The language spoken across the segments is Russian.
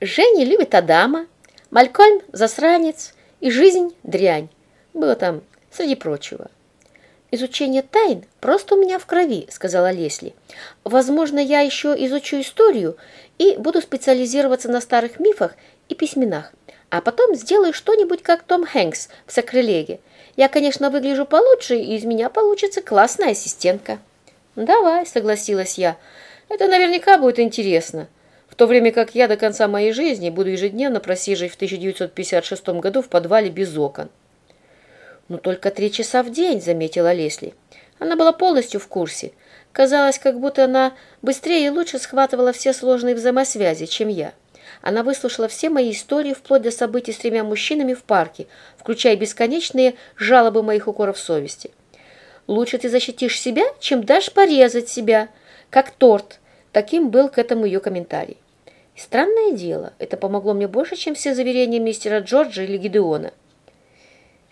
Женя любит Адама, Малькольм – засранец, и жизнь – дрянь. Было там среди прочего. «Изучение тайн просто у меня в крови», — сказала Лесли. «Возможно, я еще изучу историю и буду специализироваться на старых мифах и письменах, а потом сделаю что-нибудь, как Том Хэнкс в «Сакрелеге». Я, конечно, выгляжу получше, и из меня получится классная ассистентка». «Давай», — согласилась я. «Это наверняка будет интересно» в то время как я до конца моей жизни буду ежедневно просиживать в 1956 году в подвале без окон. «Но только три часа в день», — заметила Лесли. Она была полностью в курсе. Казалось, как будто она быстрее и лучше схватывала все сложные взаимосвязи, чем я. Она выслушала все мои истории вплоть до событий с тремя мужчинами в парке, включая бесконечные жалобы моих укоров совести. «Лучше ты защитишь себя, чем дашь порезать себя, как торт», Таким был к этому ее комментарий. Странное дело, это помогло мне больше, чем все заверения мистера Джорджа или Гидеона.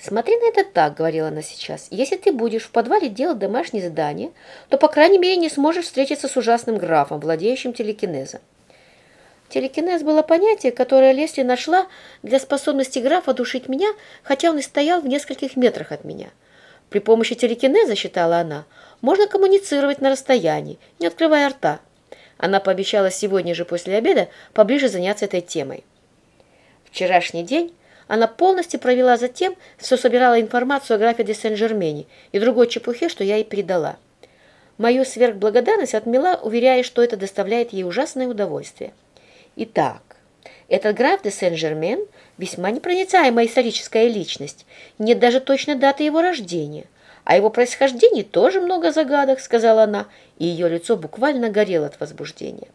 «Смотри на это так», — говорила она сейчас. «Если ты будешь в подвале делать домашнее задание, то, по крайней мере, не сможешь встретиться с ужасным графом, владеющим телекинезом». Телекинез было понятие, которое Лесли нашла для способности графа душить меня, хотя он и стоял в нескольких метрах от меня. При помощи телекинеза, считала она, можно коммуницировать на расстоянии, не открывая рта. Она пообещала сегодня же после обеда поближе заняться этой темой. Вчерашний день она полностью провела за тем, что собирала информацию о графе де Сен-Жермене и другой чепухе, что я ей передала. Мою сверхблагодарность отмела, уверяя, что это доставляет ей ужасное удовольствие. Итак, этот граф де Сен-Жермен весьма непроницаемая историческая личность, нет даже точной даты его рождения. О его происхождении тоже много загадок, сказала она, и ее лицо буквально горело от возбуждения.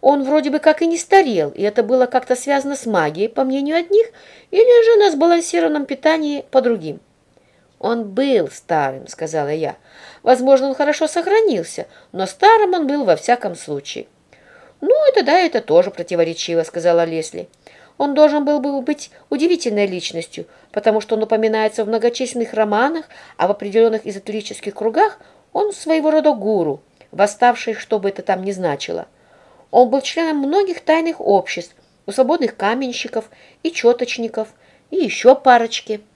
Он вроде бы как и не старел, и это было как-то связано с магией, по мнению одних, или же на сбалансированном питании по другим. «Он был старым», — сказала я. «Возможно, он хорошо сохранился, но старым он был во всяком случае». «Ну, это да, это тоже противоречиво», — сказала Лесли. «Он должен был бы быть удивительной личностью, потому что он упоминается в многочисленных романах, а в определенных эзотерических кругах он своего рода гуру, восставший, что бы это там ни значило». Он был членом многих тайных обществ, у свободных каменщиков и четочников, и еще парочки –